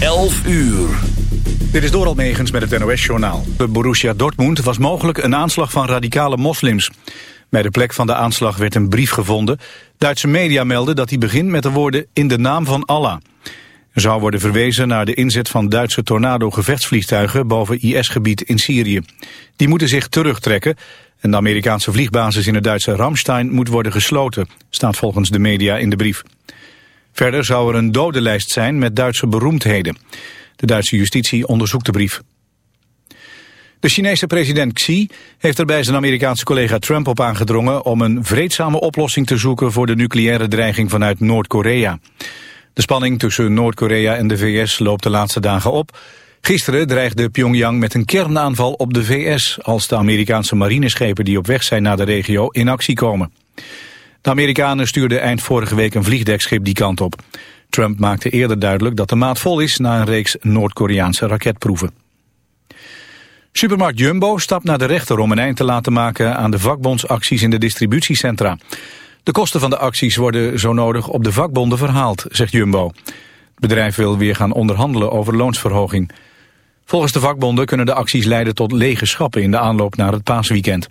11 uur. Dit is Doral Megens met het NOS-journaal. De Borussia Dortmund was mogelijk een aanslag van radicale moslims. Bij de plek van de aanslag werd een brief gevonden. Duitse media melden dat die begint met de woorden in de naam van Allah. Er zou worden verwezen naar de inzet van Duitse tornado-gevechtsvliegtuigen boven IS-gebied in Syrië. Die moeten zich terugtrekken en de Amerikaanse vliegbasis in het Duitse Ramstein moet worden gesloten, staat volgens de media in de brief. Verder zou er een dodenlijst zijn met Duitse beroemdheden. De Duitse justitie onderzoekt de brief. De Chinese president Xi heeft er bij zijn Amerikaanse collega Trump op aangedrongen om een vreedzame oplossing te zoeken voor de nucleaire dreiging vanuit Noord-Korea. De spanning tussen Noord-Korea en de VS loopt de laatste dagen op. Gisteren dreigde Pyongyang met een kernaanval op de VS als de Amerikaanse marineschepen die op weg zijn naar de regio in actie komen. De Amerikanen stuurden eind vorige week een vliegdekschip die kant op. Trump maakte eerder duidelijk dat de maat vol is na een reeks Noord-Koreaanse raketproeven. Supermarkt Jumbo stapt naar de rechter om een eind te laten maken aan de vakbondsacties in de distributiecentra. De kosten van de acties worden zo nodig op de vakbonden verhaald, zegt Jumbo. Het bedrijf wil weer gaan onderhandelen over loonsverhoging. Volgens de vakbonden kunnen de acties leiden tot lege schappen in de aanloop naar het paasweekend.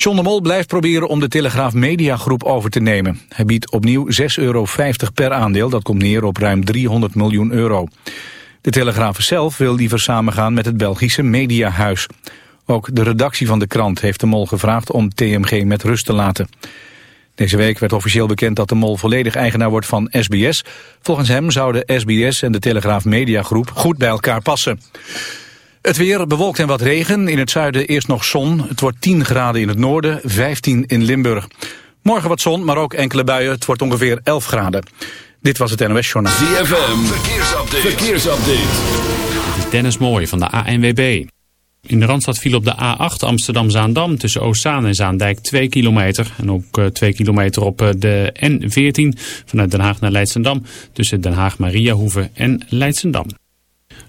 John de Mol blijft proberen om de Telegraaf Mediagroep over te nemen. Hij biedt opnieuw 6,50 euro per aandeel, dat komt neer op ruim 300 miljoen euro. De Telegraaf zelf wil liever samengaan met het Belgische Mediahuis. Ook de redactie van de krant heeft de Mol gevraagd om TMG met rust te laten. Deze week werd officieel bekend dat de Mol volledig eigenaar wordt van SBS. Volgens hem zouden SBS en de Telegraaf Mediagroep goed bij elkaar passen. Het weer bewolkt en wat regen. In het zuiden eerst nog zon. Het wordt 10 graden in het noorden, 15 in Limburg. Morgen wat zon, maar ook enkele buien. Het wordt ongeveer 11 graden. Dit was het NOS Journaal. ZFM, verkeersupdate. verkeersupdate. Dit is Dennis Mooij van de ANWB. In de Randstad viel op de A8 Amsterdam-Zaandam tussen Oostzaan en Zaandijk 2 kilometer. En ook 2 kilometer op eh, de N14 vanuit Den Haag naar Leidsendam tussen Den Haag-Mariahoeve en Leidsendam.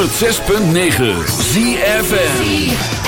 106.9 ZFN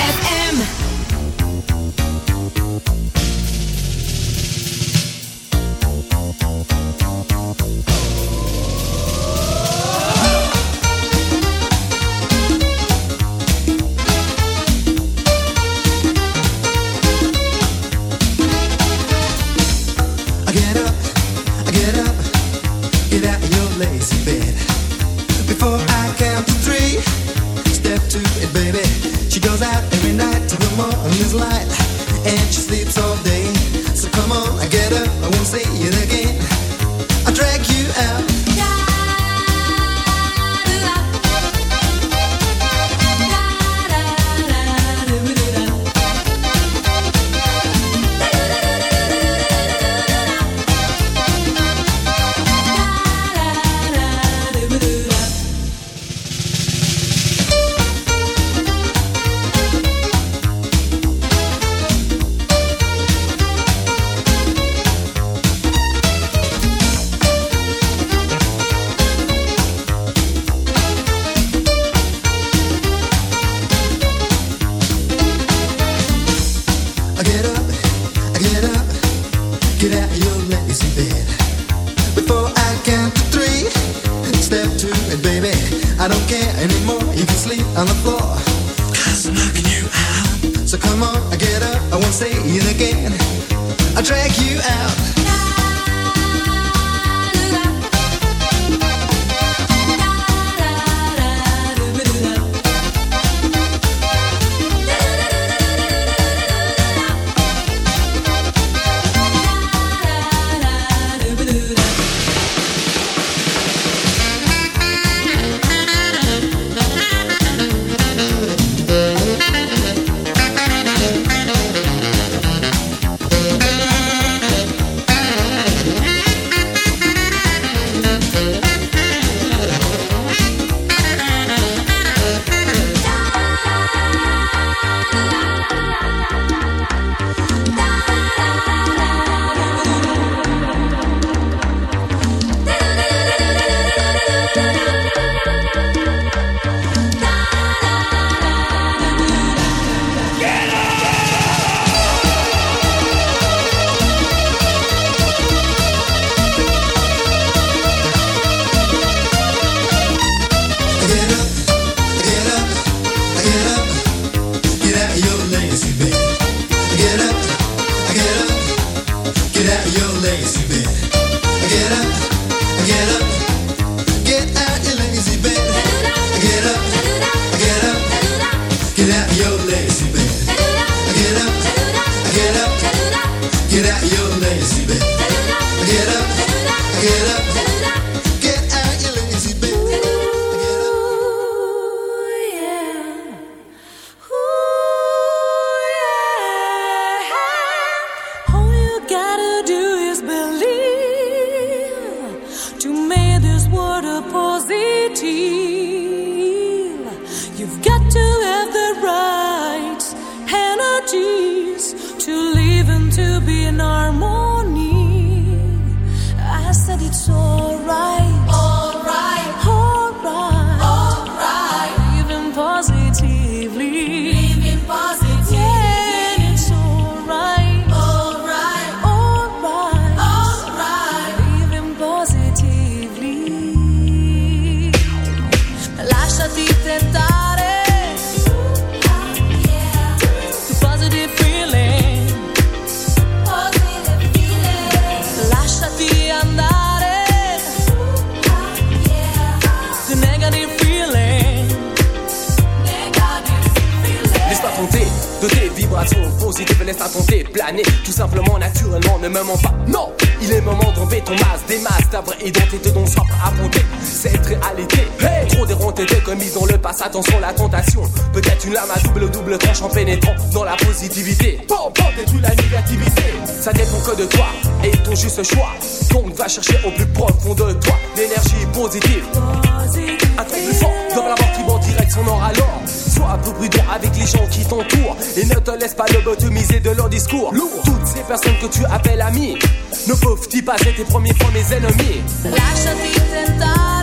Snap your lazy bed. Get up. pour mes ennemis. Lasciati.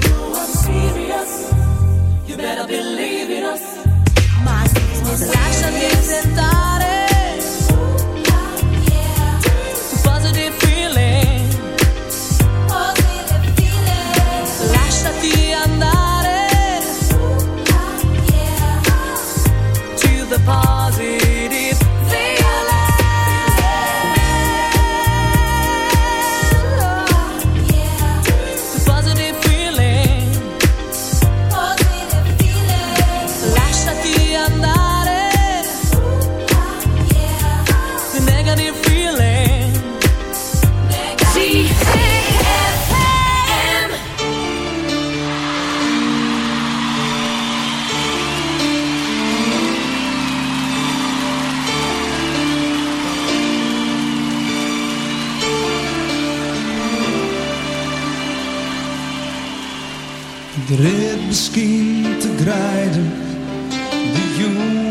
better believe in us. My city's most life should be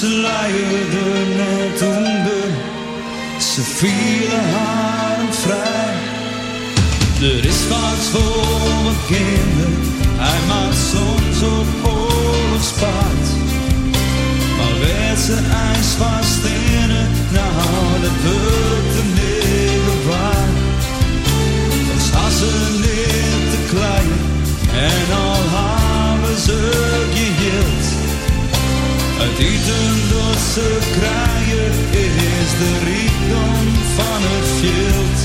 Ze leiden net onder, ze vielen haar vrij. Er is wat voor mijn kinderen, hij maakt soms op oorlogspaard. Maar werd ze ijs vast in het, nou dat wordt de negen waar. Staan ze niet te klein en al geheeld. Het eten dat ze krijgen is de rijkdom van het veld.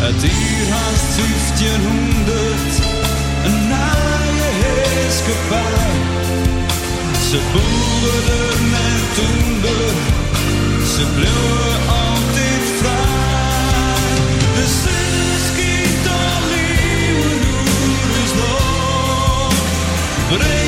Het uur haast 1500, een naaie heerskepaar. Ze boeren en toender, ze bleven altijd vrij. But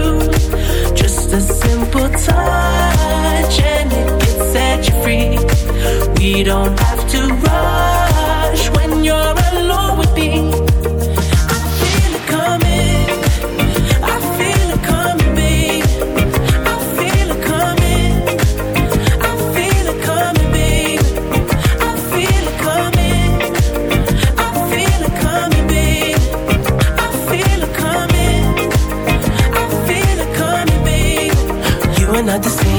Just a simple touch and it can set you free. We don't have to rush when you're alone with me.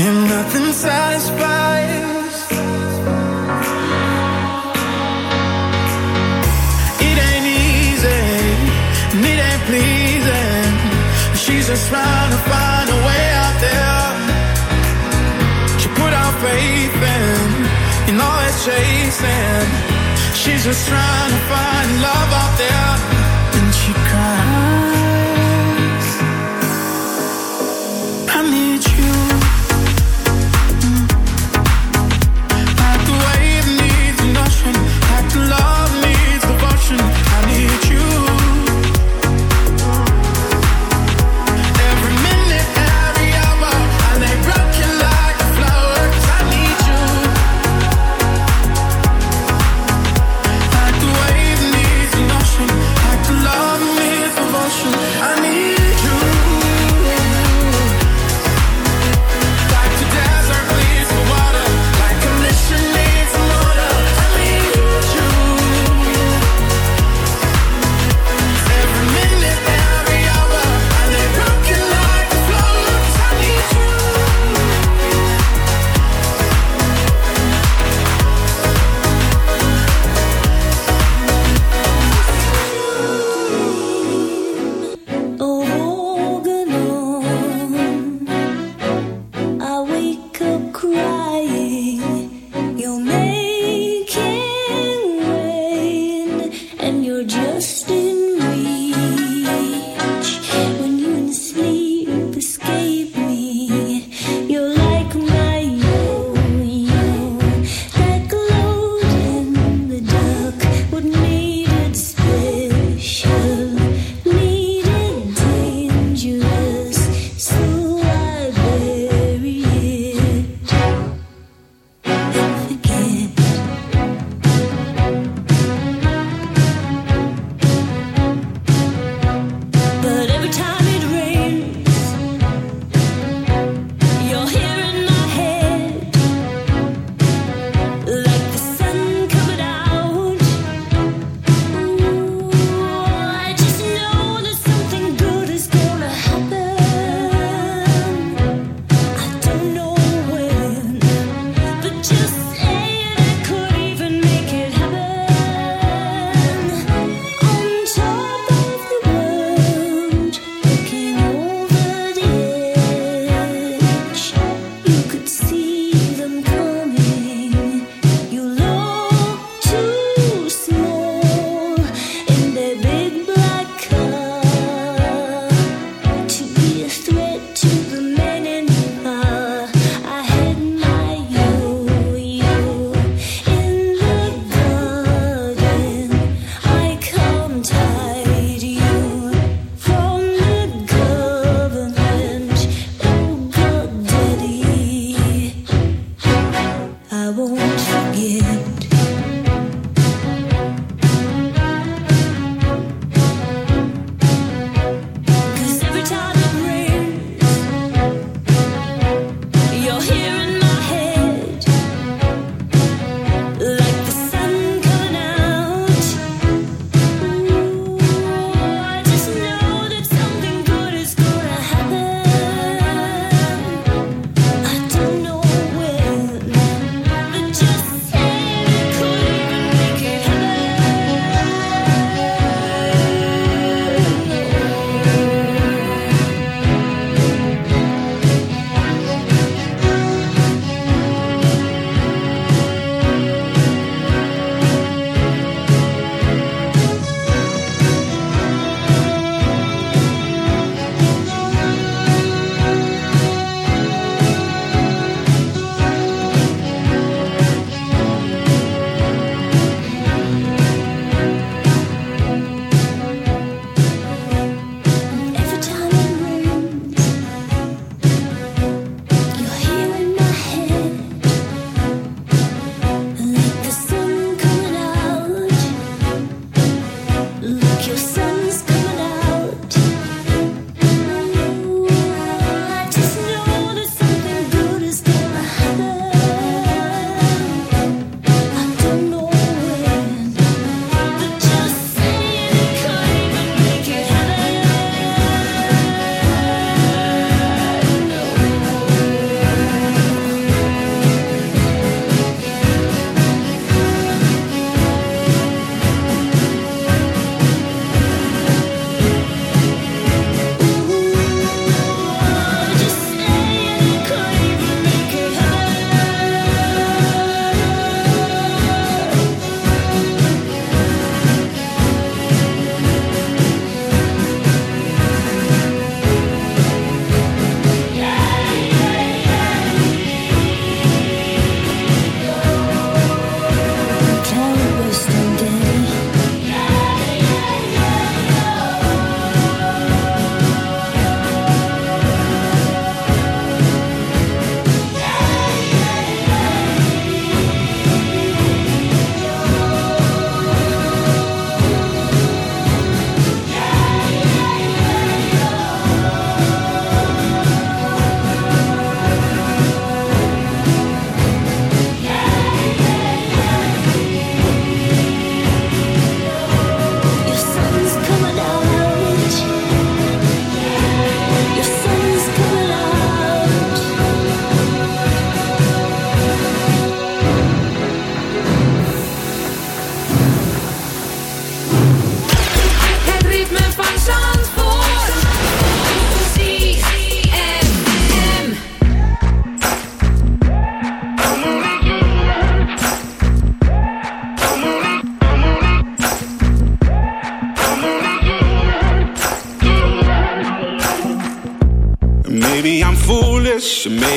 And nothing satisfies. It ain't easy, and it ain't pleasing. She's just trying to find a way out there. She put faith in, chasing. She's just trying to find love out there,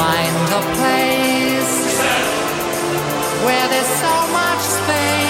find a place where there's so much space.